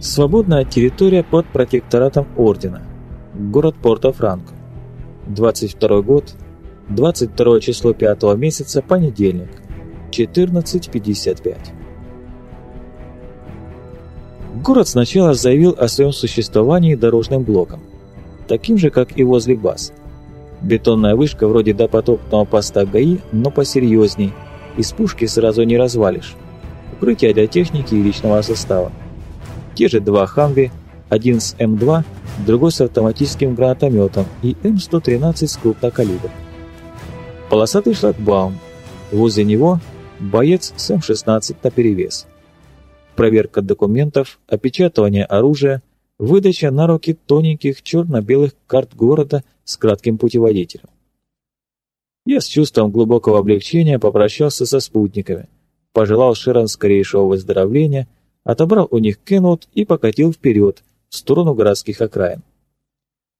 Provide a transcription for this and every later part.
Свободная территория под протекторатом Ордена. Город Порто-Франко. 22 год, 22 число 5 месяца, понедельник, 14.55. Город сначала заявил о своем существовании дорожным блоком, таким же, как и возле баз. Бетонная вышка вроде допотопного поста ГАИ, но посерьезней, из пушки сразу не развалишь. Укрытие для техники и личного состава. Те же два «Хамви», один с М2, другой с автоматическим гранатометом и М113 с крупнокалибром. Полосатый шлагбаум. Возле него боец с М16 наперевес. Проверка документов, опечатывание оружия, выдача на руки тоненьких черно-белых карт города с кратким путеводителем. Я с чувством глубокого облегчения попрощался со спутниками, пожелал Ширан скорейшего выздоровления отобрал у них Кенвуд и покатил вперед, в сторону городских окраин.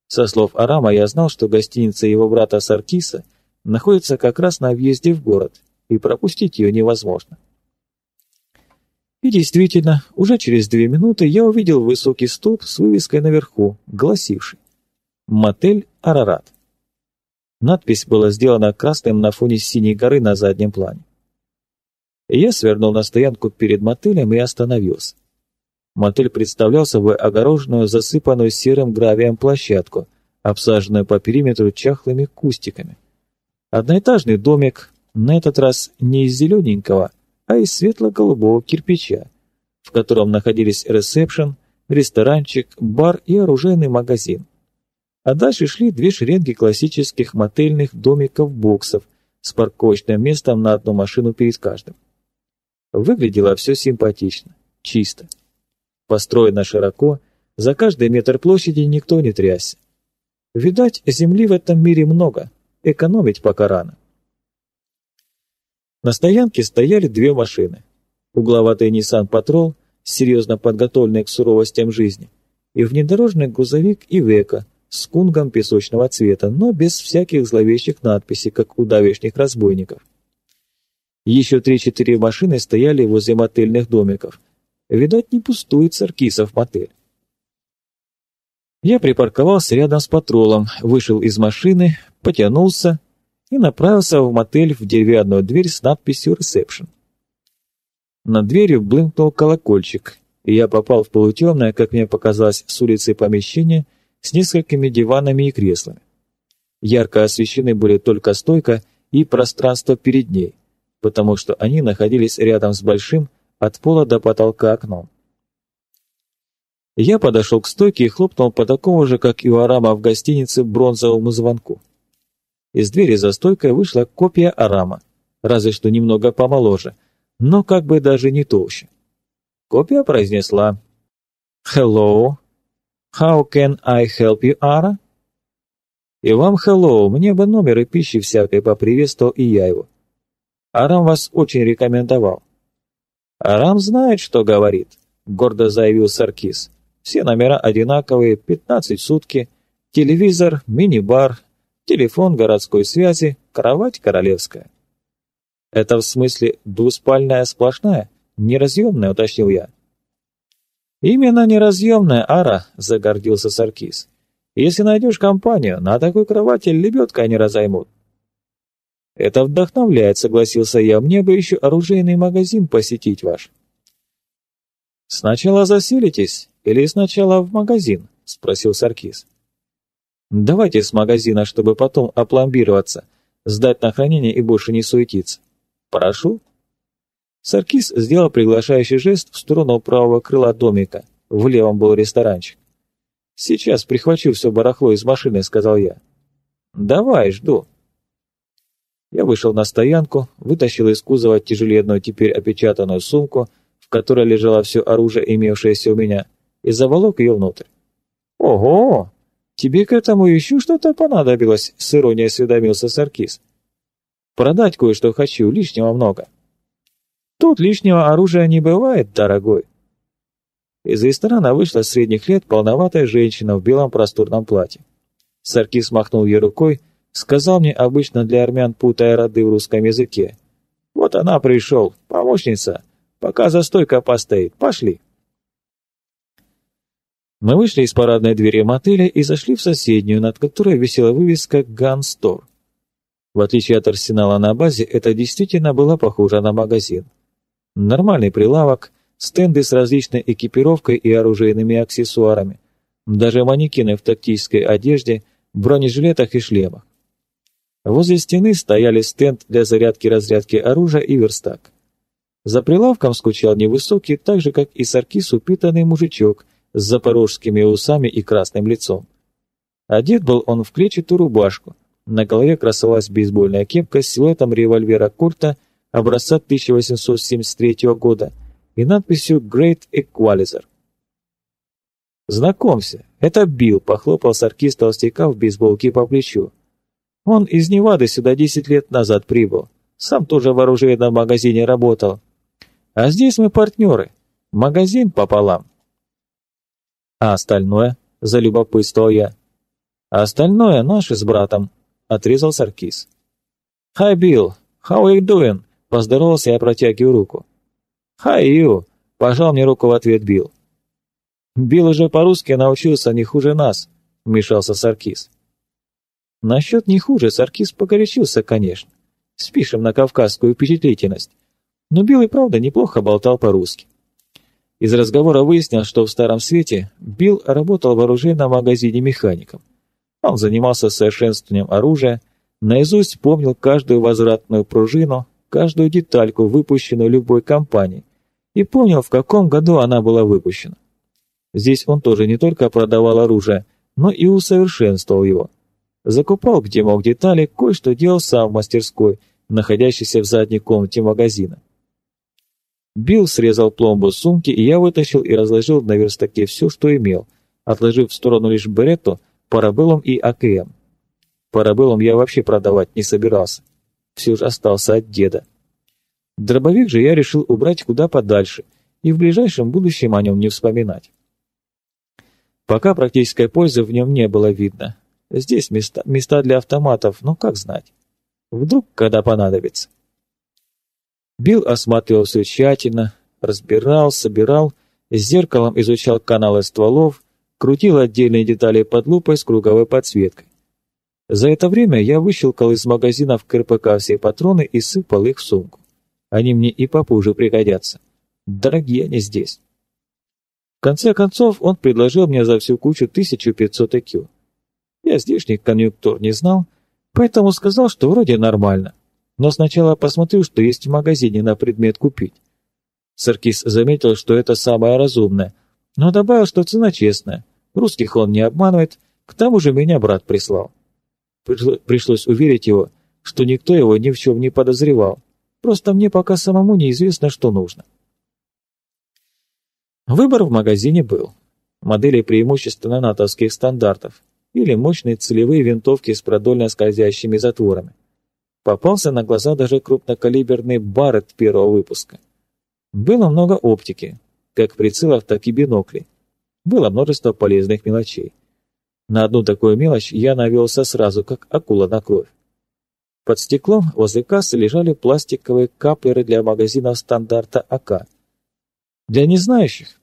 Со слов Арама я знал, что гостиница его брата Саркиса находится как раз на въезде в город, и пропустить ее невозможно. И действительно, уже через две минуты я увидел высокий столб с вывеской наверху, гласивший «Мотель Арарат». Надпись была сделана красным на фоне синей горы на заднем плане. Я свернул на стоянку перед мотелем и остановился. Мотель представлял собой огороженную, засыпанную серым гравием площадку, обсаженную по периметру чахлыми кустиками. Одноэтажный домик, на этот раз не из зелененького, а из светло-голубого кирпича, в котором находились ресепшн, ресторанчик, бар и оружейный магазин. А дальше шли две шеренги классических мотельных домиков-боксов с парковочным местом на одну машину перед каждым. Выглядело все симпатично, чисто. Построено широко, за каждый метр площади никто не трясся. Видать, земли в этом мире много, экономить пока рано. На стоянке стояли две машины. Угловатый Nissan Patrol, серьезно подготовленный к суровостям жизни, и внедорожный грузовик Ивека с кунгом песочного цвета, но без всяких зловещих надписей, как у давешних разбойников. Еще три-четыре машины стояли возле мотельных домиков. Видать, не пустует Саркисов мотель. Я припарковался рядом с патролом, вышел из машины, потянулся и направился в мотель в деревянную дверь с надписью «Ресепшн». Над дверью блынкнул колокольчик, и я попал в полутемное, как мне показалось, с улицы помещение с несколькими диванами и креслами. Ярко освещены были только стойка и пространство перед ней потому что они находились рядом с большим, от пола до потолка окном. Я подошел к стойке и хлопнул по такому же, как и у Арама в гостинице, бронзовому звонку. Из двери за стойкой вышла копия Арама, разве что немного помоложе, но как бы даже не толще. Копия произнесла «Hello, how can I help you, Ара?» «И вам hello, мне бы номер и пищи всякой поприветствовал и я его. Арам вас очень рекомендовал». «Арам знает, что говорит», — гордо заявил Саркис. «Все номера одинаковые, 15 сутки, телевизор, мини-бар, телефон городской связи, кровать королевская». «Это в смысле двуспальная сплошная, неразъемная», — уточнил я. «Именно неразъемная, Ара», — загордился Саркис. «Если найдешь компанию, на такой кровати лебедкой не разоймут. «Это вдохновляет», — согласился я. «Мне бы еще оружейный магазин посетить ваш». «Сначала заселитесь или сначала в магазин?» — спросил Саркис. «Давайте с магазина, чтобы потом опломбироваться, сдать на хранение и больше не суетиться. Прошу». Саркис сделал приглашающий жест в сторону правого крыла домика. В левом был ресторанчик. «Сейчас прихвачу все барахло из машины», — сказал я. «Давай, жду». Я вышел на стоянку, вытащил из кузова тяжеленную теперь опечатанную сумку, в которой лежало все оружие, имевшееся у меня, и заволок ее внутрь. «Ого! Тебе к этому еще что-то понадобилось?» — с иронией осведомился Саркис. «Продать кое-что хочу, лишнего много». «Тут лишнего оружия не бывает, дорогой». Из ресторана вышла средних лет полноватая женщина в белом просторном платье. Саркис махнул ей рукой, Сказал мне обычно для армян, путая роды в русском языке. Вот она пришел, помощница, пока за стойкой постоит. Пошли. Мы вышли из парадной двери мотеля и зашли в соседнюю, над которой висела вывеска «Gun Store». В отличие от арсенала на базе, это действительно было похоже на магазин. Нормальный прилавок, стенды с различной экипировкой и оружейными аксессуарами, даже манекены в тактической одежде, бронежилетах и шлемах. Возле стены стояли стенд для зарядки-разрядки оружия и верстак. За прилавком скучал невысокий, так же, как и Саркис, упитанный мужичок с запорожскими усами и красным лицом. Одет был он в клетчатую рубашку, на голове красовалась бейсбольная кепка с силуэтом револьвера Курта образца 1873 года и надписью «Great Equalizer». «Знакомься, это Билл», — похлопал Саркис толстяка в бейсболке по плечу. Он из Невады сюда десять лет назад прибыл. Сам тоже в оружейном магазине работал. А здесь мы партнеры. Магазин пополам. А остальное? Залюбопытствовал я. А остальное наши с братом, отрезал Саркис. «Hi, Билл. How are you doing?» Поздоровался я, протягиваю руку. «Hi, you!» — пожал мне руку в ответ Билл. «Билл уже по-русски научился не хуже нас», — вмешался Саркис. Насчет не хуже Саркис погорячился, конечно. Спишем на кавказскую впечатлительность. Но Билл и правда неплохо болтал по-русски. Из разговора выяснилось, что в Старом Свете Билл работал в оружейном магазине механиком. Он занимался совершенствованием оружия, наизусть помнил каждую возвратную пружину, каждую детальку, выпущенную любой компанией, и помнил, в каком году она была выпущена. Здесь он тоже не только продавал оружие, но и усовершенствовал его. Закупал где мог детали, кое-что делал сам в мастерской, находящейся в задней комнате магазина. Билл срезал пломбу сумки, и я вытащил и разложил на верстаке все, что имел, отложив в сторону лишь беретту, парабеллум и АКМ. Парабеллум я вообще продавать не собирался. Все же остался от деда. Дробовик же я решил убрать куда подальше и в ближайшем будущем о нем не вспоминать. Пока практической пользы в нем не было видно, Здесь места, места для автоматов, но как знать. Вдруг, когда понадобится. Билл осматривал все тщательно, разбирал, собирал, с зеркалом изучал каналы стволов, крутил отдельные детали под лупой с круговой подсветкой. За это время я выщелкал из магазина в КРПК все патроны и сыпал их в сумку. Они мне и попозже пригодятся. Дорогие они здесь. В конце концов, он предложил мне за всю кучу 1500 IQ. Я здешних конъюнктур не знал, поэтому сказал, что вроде нормально. Но сначала посмотрю, что есть в магазине на предмет купить. Саркис заметил, что это самое разумное, но добавил, что цена честная. Русских он не обманывает, к тому же меня брат прислал. Пришлось уверить его, что никто его ни в чем не подозревал. Просто мне пока самому неизвестно, что нужно. Выбор в магазине был. Модели преимущественно натовских стандартов или мощные целевые винтовки с продольно скользящими затворами. Попался на глаза даже крупнокалиберный Барретт первого выпуска. Было много оптики, как прицелов, так и биноклей. Было множество полезных мелочей. На одну такую мелочь я навелся сразу, как акула на кровь. Под стеклом возле кассы лежали пластиковые каплеры для магазинов стандарта АК. Для незнающих,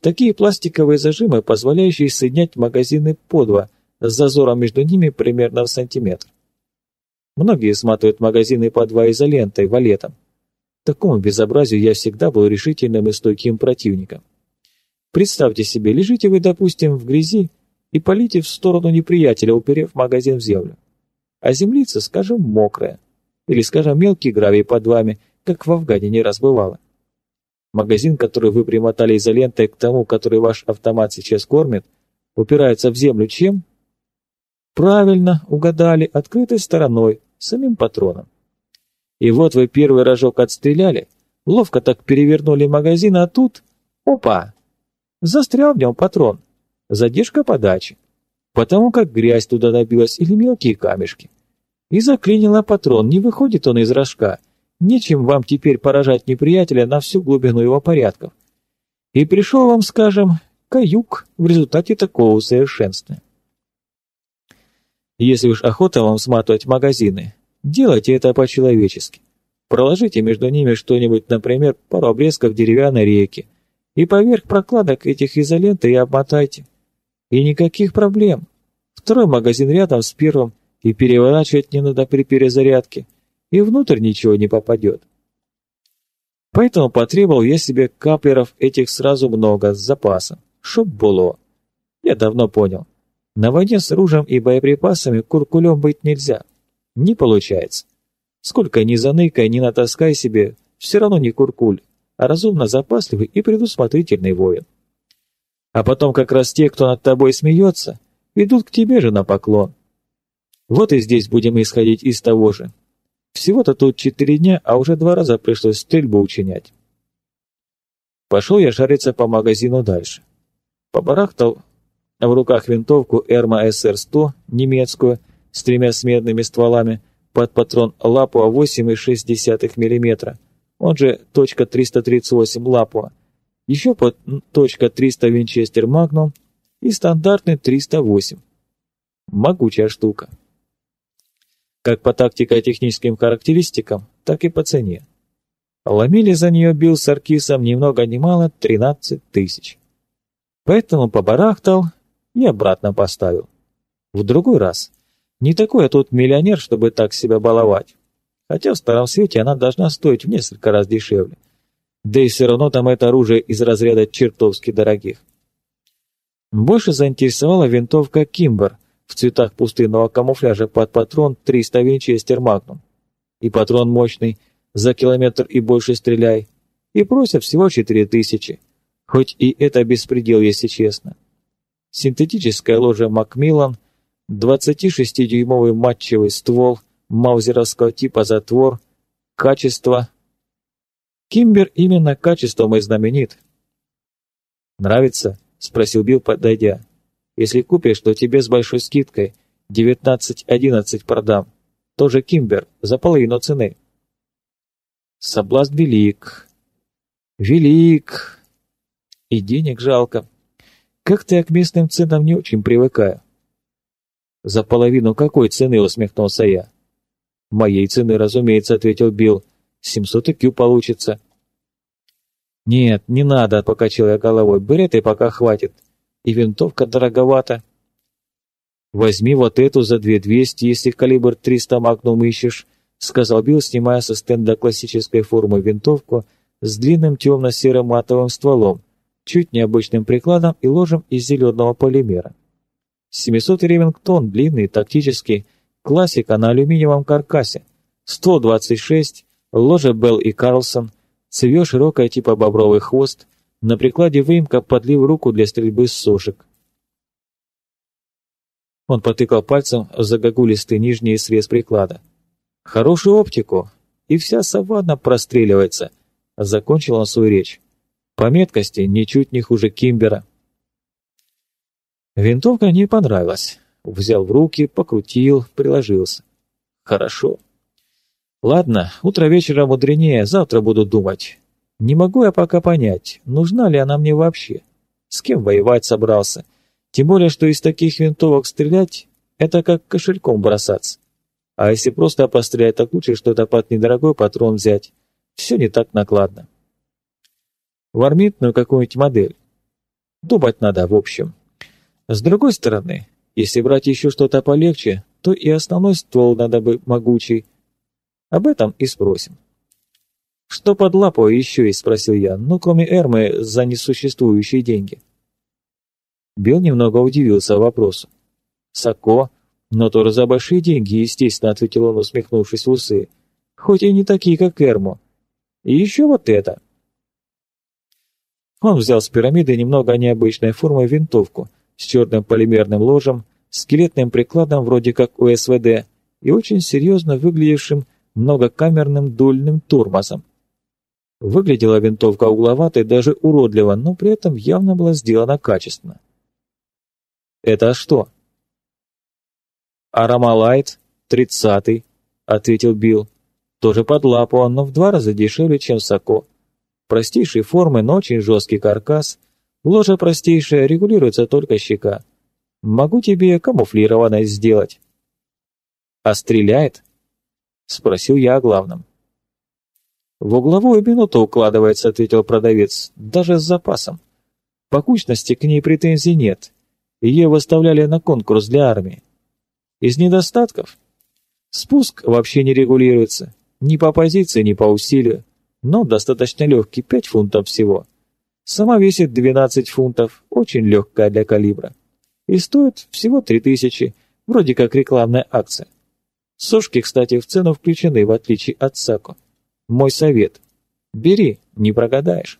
такие пластиковые зажимы, позволяющие соединять магазины по два, с зазором между ними примерно в сантиметр. Многие сматывают магазины по два изолентой, валетом. Такому безобразию я всегда был решительным и стойким противником. Представьте себе, лежите вы, допустим, в грязи и полите в сторону неприятеля, уперев магазин в землю. А землица, скажем, мокрая. Или, скажем, мелкий гравий под вами, как в Афгане не раз бывало. Магазин, который вы примотали изолентой к тому, который ваш автомат сейчас кормит, упирается в землю чем? Правильно, угадали, открытой стороной, самим патроном. И вот вы первый рожок отстреляли, ловко так перевернули магазин, а тут... Опа! Застрял в нем патрон. Задержка подачи. Потому как грязь туда набилась или мелкие камешки. И заклинила патрон, не выходит он из рожка. Нечем вам теперь поражать неприятеля на всю глубину его порядков. И пришел вам, скажем, каюк в результате такого усовершенствования. Если уж охота вам сматывать магазины, делайте это по-человечески. Проложите между ними что-нибудь, например, пару обрезков деревянной реки, и поверх прокладок этих изоленты и обмотайте. И никаких проблем. Второй магазин рядом с первым, и переворачивать не надо при перезарядке, и внутрь ничего не попадет. Поэтому потребовал я себе каплеров этих сразу много, с запасом, чтоб было. Я давно понял. На войне с оружием и боеприпасами куркулем быть нельзя. Не получается. Сколько ни заныкай, ни натаскай себе, все равно не куркуль, а разумно запасливый и предусмотрительный воин. А потом как раз те, кто над тобой смеется, идут к тебе же на поклон. Вот и здесь будем исходить из того же. Всего-то тут четыре дня, а уже два раза пришлось стрельбу учинять. Пошел я шариться по магазину дальше. Побарахтал в руках винтовку Erma SR-100 немецкую с тремя сменными стволами под патрон Lapua 8,6 мм, он же .338 Lapua, еще под .300 Winchester Magnum и стандартный 308. Могучая штука как по тактико-техническим характеристикам, так и по цене. Ломили за нее Билл с Аркисом ни много ни мало 13 тысяч. Поэтому побарахтал и обратно поставил. В другой раз. Не такой я тут миллионер, чтобы так себя баловать. Хотя в старом свете она должна стоить в несколько раз дешевле. Да и все равно там это оружие из разряда чертовски дорогих. Больше заинтересовала винтовка «Кимбер», в цветах пустынного камуфляжа под патрон 300 винчестер Магнум. И патрон мощный, за километр и больше стреляй. И просят всего 4000. Хоть и это беспредел, если честно. Синтетическая ложа Макмиллан, 26-дюймовый матчевый ствол, маузеровского типа затвор, качество. Кимбер именно качеством и знаменит. «Нравится?» — спросил Билл, подойдя. Если купишь, то тебе с большой скидкой 19-11 продам. Тоже Кимбер, за половину цены. Соблазн велик. Велик. И денег жалко. Как-то я к местным ценам не очень привыкаю. За половину какой цены, усмехнулся я. Моей цены, разумеется, ответил Билл. 700 IQ получится. Нет, не надо, покачал я головой. Береты пока хватит и винтовка дороговата. «Возьми вот эту за две двести, если калибр 300 магнум ищешь», — сказал Билл, снимая со стенда классической формы винтовку с длинным темно-серым матовым стволом, чуть необычным прикладом и ложем из зеленого полимера. 700 Ремингтон, длинный, тактический, классика на алюминиевом каркасе, 126, ложа Белл и Карлсон, цевье широкое типа бобровый хвост, на прикладе выемка подлив руку для стрельбы с сошек. Он потыкал пальцем в загогулистый нижний срез приклада. «Хорошую оптику, и вся саванна простреливается», — закончил он свою речь. «По меткости ничуть не хуже Кимбера». Винтовка не понравилась. Взял в руки, покрутил, приложился. «Хорошо. Ладно, утро вечера мудренее, завтра буду думать. Не могу я пока понять, нужна ли она мне вообще. С кем воевать собрался? Тем более, что из таких винтовок стрелять — это как кошельком бросаться. А если просто пострелять, так лучше что-то под недорогой патрон взять. Все не так накладно. Вармитную какую-нибудь модель. Думать надо, в общем. С другой стороны, если брать еще что-то полегче, то и основной ствол надо бы могучий. Об этом и спросим. «Что под лапой еще есть?» — спросил я. «Ну, кроме Эрмы, за несуществующие деньги». Билл немного удивился вопросу. «Сако? Но тоже за большие деньги, естественно», — ответил он, усмехнувшись в усы. «Хоть и не такие, как Эрму. И еще вот это». Он взял с пирамиды немного необычной формы винтовку с черным полимерным ложем, скелетным прикладом вроде как у СВД и очень серьезно выглядевшим многокамерным дульным тормозом. Выглядела винтовка угловатой, даже уродливо, но при этом явно была сделана качественно. «Это что?» «Арамалайт, тридцатый», — ответил Билл. «Тоже под лапу, но в два раза дешевле, чем Соко. Простейшей формы, но очень жесткий каркас. Ложа простейшая, регулируется только щека. Могу тебе камуфлированность сделать». «А стреляет?» — спросил я о главном. «В угловую минуту укладывается», — ответил продавец, — «даже с запасом. По кучности к ней претензий нет. Ее выставляли на конкурс для армии. Из недостатков? Спуск вообще не регулируется. Ни по позиции, ни по усилию. Но достаточно легкий, 5 фунтов всего. Сама весит 12 фунтов, очень легкая для калибра. И стоит всего 3000, вроде как рекламная акция. Сушки, кстати, в цену включены, в отличие от Сако. Мой совет. Бери, не прогадаешь.